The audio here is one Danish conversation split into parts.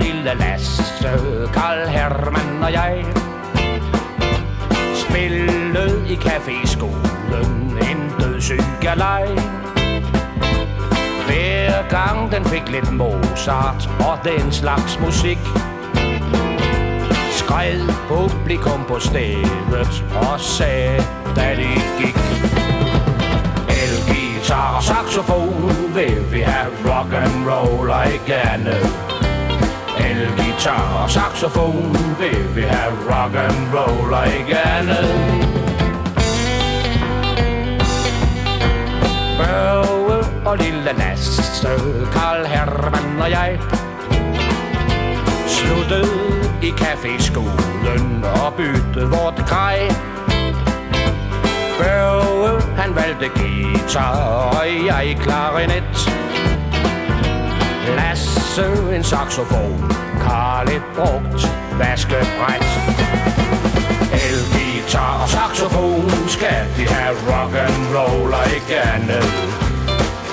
lille Lasse, Karl Hermann og jeg Spillede i caféskolen en dødssyg galej Hver gang den fik lidt Mozart og den slags musik Skred publikum på stedet og sagde, da det gik. Elgitar og saxofon vil vi have rock and roll og ikke andet. Elgitar og saxofon. Vil have rock and roll og ikke andet. Børge og lille Lasse, Karl Hermann og jeg Sluttede i caféskolen og byttede vort grej. Børge, han valgte guitar, og jeg klarinet også en saxofon, Karl et brugt vaskebræt Elgitar og saxofon skal de have. Rock and roll og ikke andet.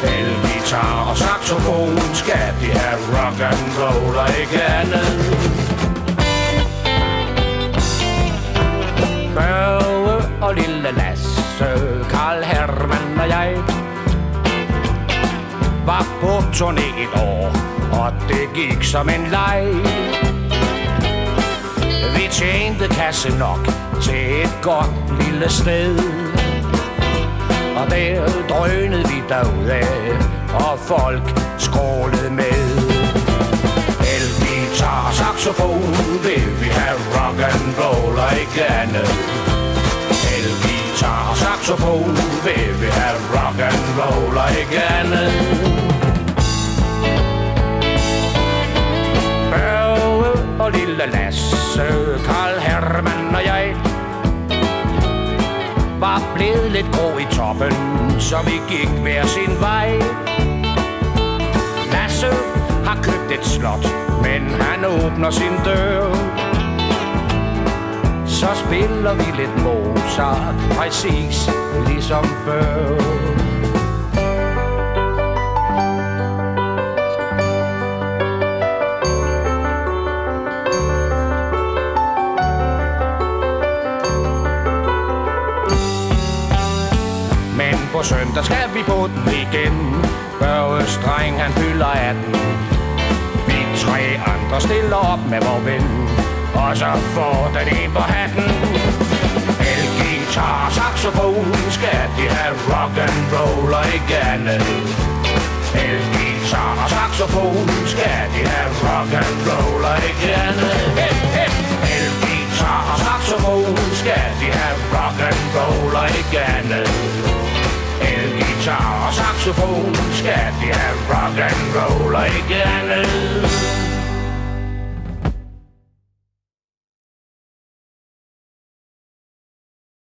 Elgitar og saxofon skal de have. Rock and roll og ikke andet. Børge og lille Lasse, Karl Hermann og jeg Var på turné et år, og det gik som en leg. Vi tjente kasse nok til et godt lille sted. Og der drønede vi derudad, og folk skrålede med. Elgitar og saxofon vil vi have rock and roll og ikke andet? Elgitar og saxofon Karl og jeg Var blevet lidt grå i toppen, så vi gik hver sin vej. Lasse har købt et slot, men han åbner sin dør. Så spiller vi lidt Mozart, præcis ligesom før. Søndag skal vi på den igen. Børges dreng han fylder 18 Vi tre andre stiller op med vor ven Og så får den en på hatten. Elgitar og saxofon skal de have rock and roll og ikke andet Elgitar og saxofon skal de have rock and roll og ikke andet hey, hey. Elgitar og saxofon skal de have rock and roll og ikke andet Elgitar og saxofon skal de have rock and roll og ikke andet